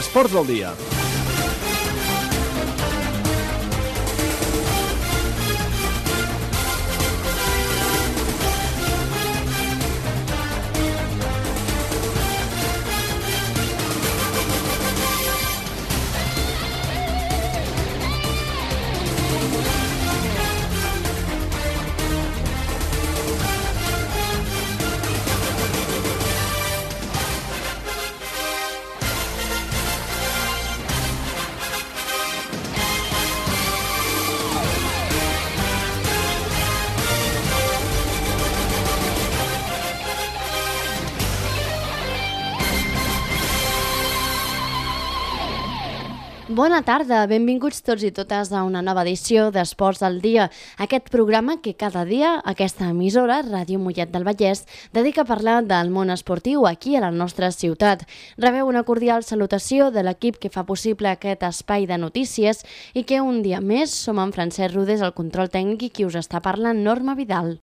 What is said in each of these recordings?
Esports del dia. Bona tarda, benvinguts tots i totes a una nova edició d'Esports del Dia, aquest programa que cada dia aquesta emissora, Ràdio Mollet del Vallès, dedica a parlar del món esportiu aquí a la nostra ciutat. Rebeu una cordial salutació de l'equip que fa possible aquest espai de notícies i que un dia més som en Francesc Rodés, el control tècnic i qui us està parlant, Norma Vidal.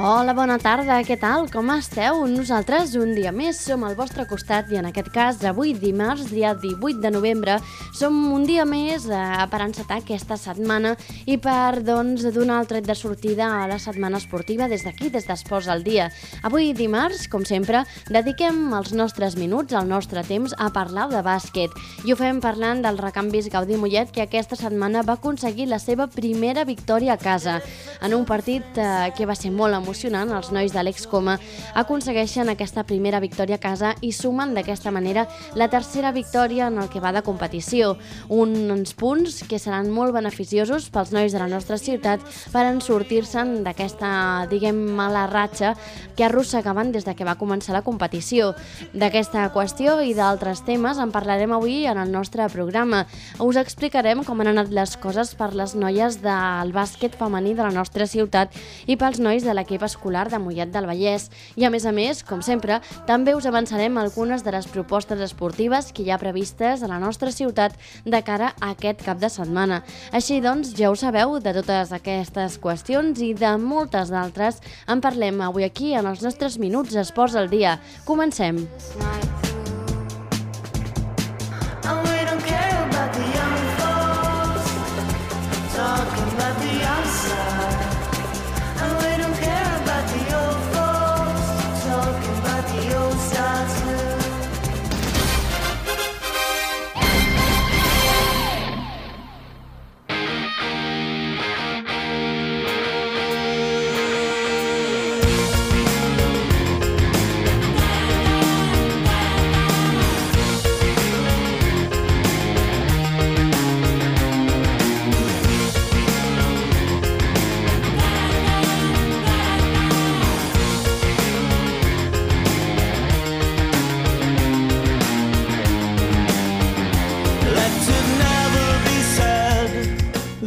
Hola, bona tarda, què tal? Com esteu? Nosaltres un dia més som al vostre costat i en aquest cas avui dimarts, dia 18 de novembre, som un dia més eh, per encetar aquesta setmana i per doncs donar el tret de sortida a la setmana esportiva des d'aquí, des d'Esports al Dia. Avui dimarts, com sempre, dediquem els nostres minuts, el nostre temps a parlar de bàsquet i ho fem parlant del recanvis Gaudí Mollet que aquesta setmana va aconseguir la seva primera victòria a casa en un partit eh, que va ser molt emocionant els nois de l'Excoma aconsegueixen aquesta primera victòria a casa i sumen d'aquesta manera la tercera victòria en el que va de competició. Uns punts que seran molt beneficiosos pels nois de la nostra ciutat per en sortir-se'n d'aquesta, diguem, mala ratxa que arrossegaven des de que va començar la competició. D'aquesta qüestió i d'altres temes en parlarem avui en el nostre programa. Us explicarem com han anat les coses per les noies del bàsquet femení de la nostra ciutat i pels nois de l'equip escolar de Mollet del Vallès. I a més a més, com sempre, també us avançarem algunes de les propostes esportives que hi ha previstes a la nostra ciutat de cara a aquest cap de setmana. Així doncs, ja ho sabeu, de totes aquestes qüestions i de moltes d'altres en parlem avui aquí en els nostres Minuts Esports al Dia. Comencem! Talking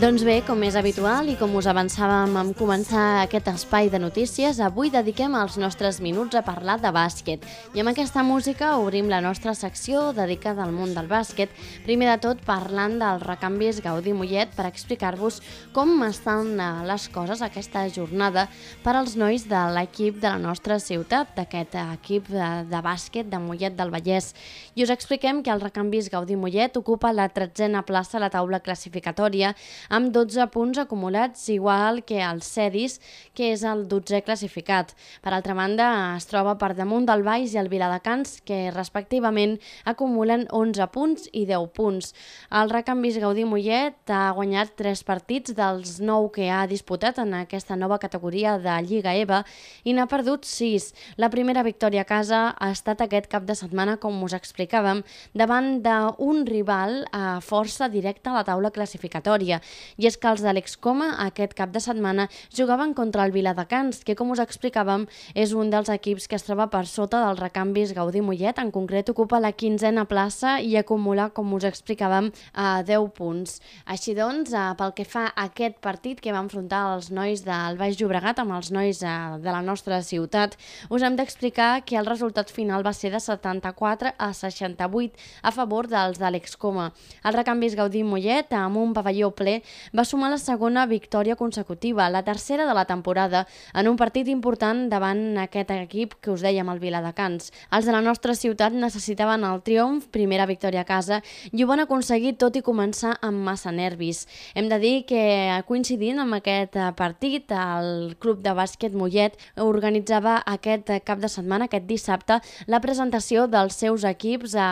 Doncs bé, com és habitual i com us avançàvem en començar aquest espai de notícies, avui dediquem els nostres minuts a parlar de bàsquet. I amb aquesta música obrim la nostra secció dedicada al món del bàsquet, primer de tot parlant dels recanvis Gaudí Mollet per explicar-vos com estan eh, les coses aquesta jornada per als nois de l'equip de la nostra ciutat, d'aquest equip de, bàsquet de Mollet del Vallès. I us expliquem que el recanvis Gaudí Mollet ocupa la tretzena plaça a la taula classificatòria amb 12 punts acumulats, igual que el Cedis, que és el 12è classificat. Per altra banda, es troba per damunt del Baix i el Viladecans, que respectivament acumulen 11 punts i 10 punts. El recanvis Gaudí Mollet ha guanyat 3 partits dels 9 que ha disputat en aquesta nova categoria de Lliga EVA i n'ha perdut 6. La primera victòria a casa ha estat aquest cap de setmana, com us explicàvem, davant d'un rival a força directa a la taula classificatòria. I és que els d'Àlex Coma aquest cap de setmana jugaven contra el Viladecans, que com us explicàvem és un dels equips que es troba per sota dels recanvis Gaudí Mollet, en concret ocupa la quinzena plaça i acumula, com us explicàvem, a 10 punts. Així doncs, eh, pel que fa a aquest partit que va enfrontar els nois del Baix Llobregat amb els nois eh, de la nostra ciutat, us hem d'explicar que el resultat final va ser de 74 a 68 a favor dels d'Àlex Coma. El recanvis Gaudí Mollet, amb un pavelló ple, va sumar la segona victòria consecutiva, la tercera de la temporada, en un partit important davant aquest equip que us dèiem, el Viladecans. Els de la nostra ciutat necessitaven el triomf, primera victòria a casa, i ho van aconseguir tot i començar amb massa nervis. Hem de dir que coincidint amb aquest partit, el Club de Bàsquet Mollet organitzava aquest cap de setmana, aquest dissabte, la presentació dels seus equips eh,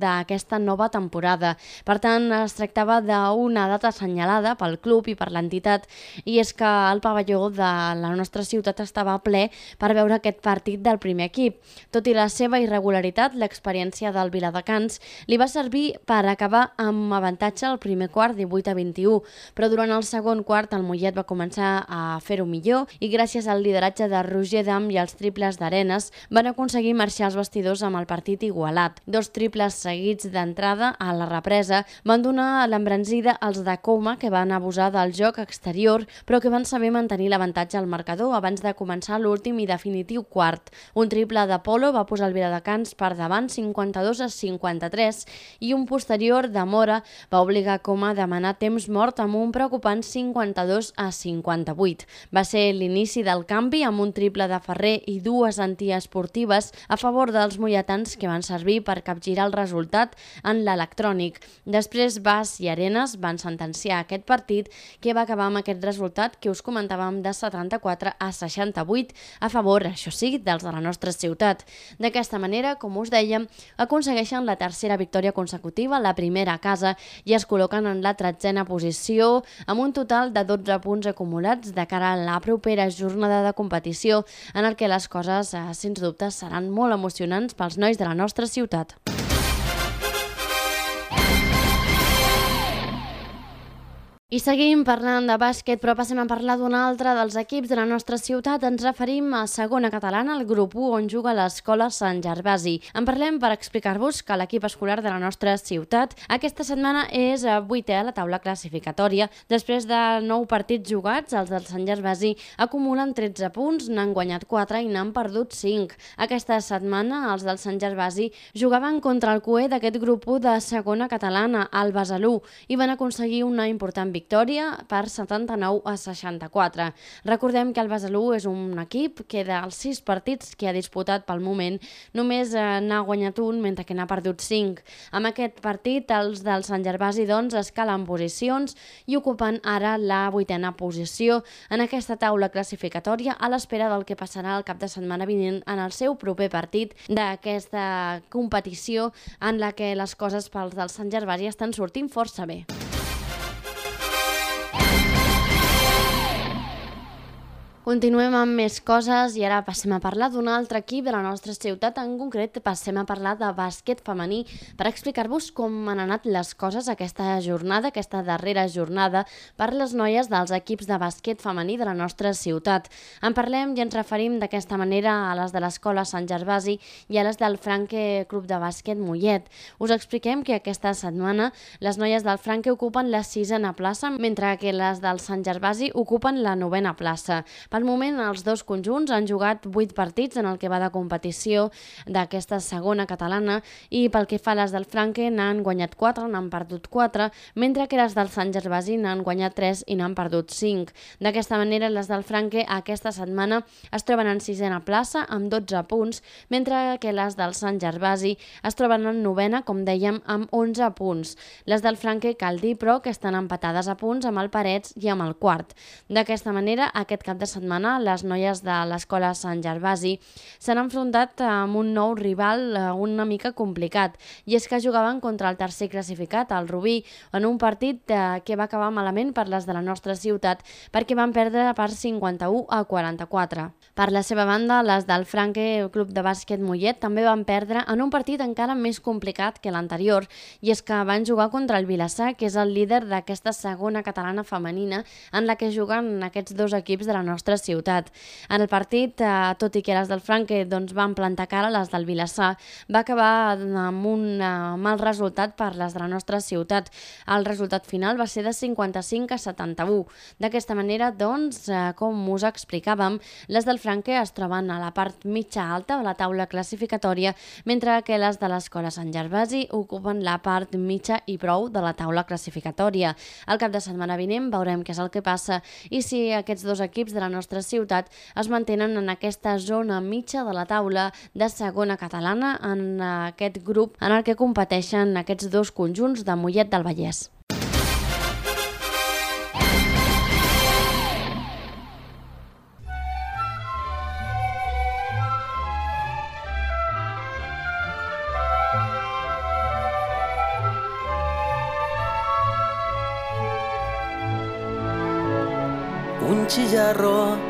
d'aquesta nova temporada. Per tant, es tractava d'una data assenyalada pel club i per l'entitat i és que el pavelló de la nostra ciutat estava ple per veure aquest partit del primer equip. Tot i la seva irregularitat, l'experiència del Viladecans li va servir per acabar amb avantatge el primer quart 18 a 21, però durant el segon quart el Mollet va començar a fer-ho millor i gràcies al lideratge de Roger Dam i els triples d'Arenes van aconseguir marxar els vestidors amb el partit igualat. Dos triples seguits d'entrada a la represa van donar l'embranzida als de Coma que van abusar del joc exterior però que van saber mantenir l'avantatge al marcador abans de començar l'últim i definitiu quart. Un triple de Polo va posar el Viladecans per davant 52 a 53 i un posterior de Mora va obligar Coma a demanar temps mort amb un preocupant 52 a 58. Va ser l'inici del canvi amb un triple de Ferrer i dues antiesportives a favor dels molletans que van servir per capgirar el resultat en l'electrònic. Després Bas i Arenas van sentenciar aquest partit que va acabar amb aquest resultat que us comentàvem de 74 a 68 a favor, això sí, dels de la nostra ciutat. D'aquesta manera, com us dèiem, aconsegueixen la tercera victòria consecutiva, la primera a casa, i es col·loquen en la tretzena posició amb un total de 12 punts acumulats de cara a la propera jornada de competició en el que les coses, eh, sens dubte, seran molt emocionants pels nois de la nostra ciutat. I seguim parlant de bàsquet, però passem a parlar d'un altre dels equips de la nostra ciutat. Ens referim a segona catalana, el grup 1, on juga l'escola Sant Gervasi. En parlem per explicar-vos que l'equip escolar de la nostra ciutat aquesta setmana és a vuitè a la taula classificatòria. Després de nou partits jugats, els del Sant Gervasi acumulen 13 punts, n'han guanyat 4 i n'han perdut 5. Aquesta setmana, els del Sant Gervasi jugaven contra el coer d'aquest grup 1 de segona catalana, el Besalú, i van aconseguir una important victòria victòria per 79 a 64. Recordem que el Besalú és un equip que dels sis partits que ha disputat pel moment només eh, n'ha guanyat un mentre que n'ha perdut 5. Amb aquest partit els del Sant Gervasi doncs escalen posicions i ocupen ara la vuitena posició en aquesta taula classificatòria a l'espera del que passarà el cap de setmana vinent en el seu proper partit d'aquesta competició en la que les coses pels del Sant Gervasi estan sortint força bé. Continuem amb més coses i ara passem a parlar d'un altre equip de la nostra ciutat. En concret, passem a parlar de bàsquet femení per explicar-vos com han anat les coses aquesta jornada, aquesta darrera jornada, per les noies dels equips de bàsquet femení de la nostra ciutat. En parlem i ens referim d'aquesta manera a les de l'Escola Sant Gervasi i a les del Franque Club de Bàsquet Mollet. Us expliquem que aquesta setmana les noies del Franque ocupen la sisena plaça, mentre que les del Sant Gervasi ocupen la novena plaça. Per al moment, els dos conjunts han jugat 8 partits en el que va de competició d'aquesta segona catalana i pel que fa a les del Franque n'han guanyat 4, n'han perdut 4, mentre que les del Sant Gervasi n'han guanyat 3 i n'han perdut 5. D'aquesta manera, les del Franque aquesta setmana es troben en sisena plaça amb 12 punts, mentre que les del Sant Gervasi es troben en novena, com dèiem, amb 11 punts. Les del Franque cal dir, però, que estan empatades a punts amb el Parets i amb el quart. D'aquesta manera, aquest cap de setmana setmana les noies de l'Escola Sant Gervasi s'han enfrontat amb un nou rival eh, una mica complicat i és que jugaven contra el tercer classificat, el Rubí, en un partit eh, que va acabar malament per les de la nostra ciutat perquè van perdre per 51 a 44. Per la seva banda, les del Franque Club de Bàsquet Mollet també van perdre en un partit encara més complicat que l'anterior i és que van jugar contra el Vilassar, que és el líder d'aquesta segona catalana femenina en la que juguen aquests dos equips de la nostra nostra ciutat. En el partit, eh, tot i que les del Franque doncs, van plantar cara, les del Vilassar va acabar amb un eh, mal resultat per les de la nostra ciutat. El resultat final va ser de 55 a 71. D'aquesta manera, doncs, eh, com us explicàvem, les del Franque es troben a la part mitja alta de la taula classificatòria, mentre que les de l'Escola Sant Gervasi ocupen la part mitja i prou de la taula classificatòria. El cap de setmana vinent veurem què és el que passa i si aquests dos equips de la nostra ciutat es mantenen en aquesta zona mitja de la taula de segona catalana en aquest grup en el que competeixen aquests dos conjunts de Mollet del Vallès. Chillarro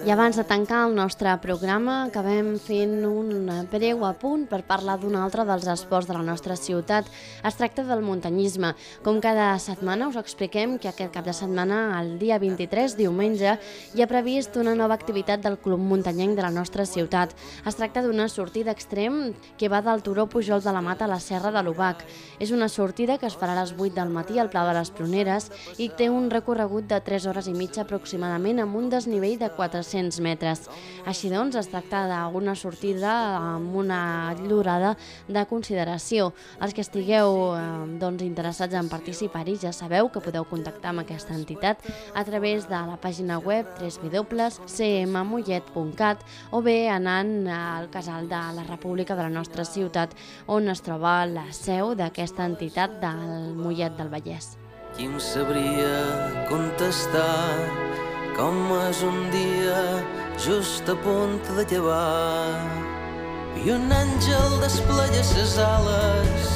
i abans de tancar el nostre programa, acabem fent un breu apunt per parlar d'un altre dels esports de la nostra ciutat. Es tracta del muntanyisme. Com cada setmana us expliquem que aquest cap de setmana, el dia 23, diumenge, hi ha previst una nova activitat del Club Muntanyenc de la nostra ciutat. Es tracta d'una sortida extrem que va del Turó Pujol de la Mata a la Serra de l'Ubac. És una sortida que es farà a les 8 del matí al Pla de les Proneres i té un recorregut de 3 hores i mitja aproximadament amb un desnivell de 400 200 metres. Així doncs, es tracta d'una sortida amb una durada de consideració. Els que estigueu eh, doncs, interessats en participar-hi ja sabeu que podeu contactar amb aquesta entitat a través de la pàgina web www.cmmollet.cat o bé anant al casal de la República de la nostra ciutat on es troba la seu d'aquesta entitat del Mollet del Vallès. Qui em sabria contestar com és un dia just a punt de llevar i un àngel desplega ses ales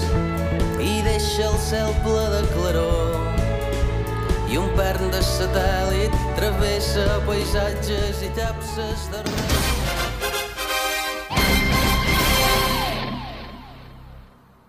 i deixa el cel ple de claror i un pern de satèl·lit travessa paisatges i tapses de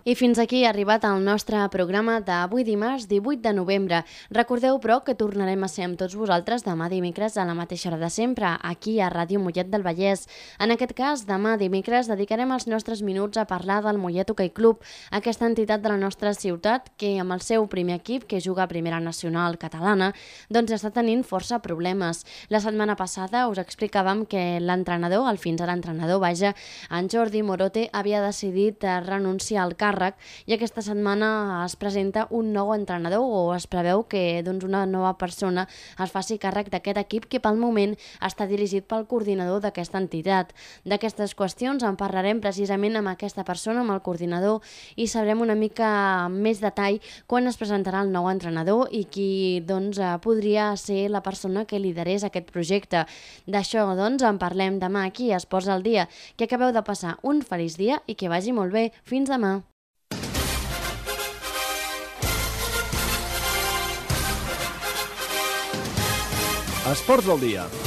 I fins aquí ha arribat el nostre programa d'avui dimarts 18 de novembre. Recordeu, però, que tornarem a ser amb tots vosaltres demà dimecres a la mateixa hora de sempre, aquí a Ràdio Mollet del Vallès. En aquest cas, demà dimecres dedicarem els nostres minuts a parlar del Mollet Hockey Club, aquesta entitat de la nostra ciutat que, amb el seu primer equip, que juga a Primera Nacional Catalana, doncs està tenint força problemes. La setmana passada us explicàvem que l'entrenador, el fins ara entrenador, vaja, en Jordi Morote, havia decidit renunciar al càrrec càrrec i aquesta setmana es presenta un nou entrenador o es preveu que doncs, una nova persona es faci càrrec d'aquest equip que pel moment està dirigit pel coordinador d'aquesta entitat. D'aquestes qüestions en parlarem precisament amb aquesta persona, amb el coordinador, i sabrem una mica més detall quan es presentarà el nou entrenador i qui doncs, eh, podria ser la persona que liderés aquest projecte. D'això doncs, en parlem demà aquí a Esports al Dia. Que acabeu de passar un feliç dia i que vagi molt bé. Fins demà. Esports del dia.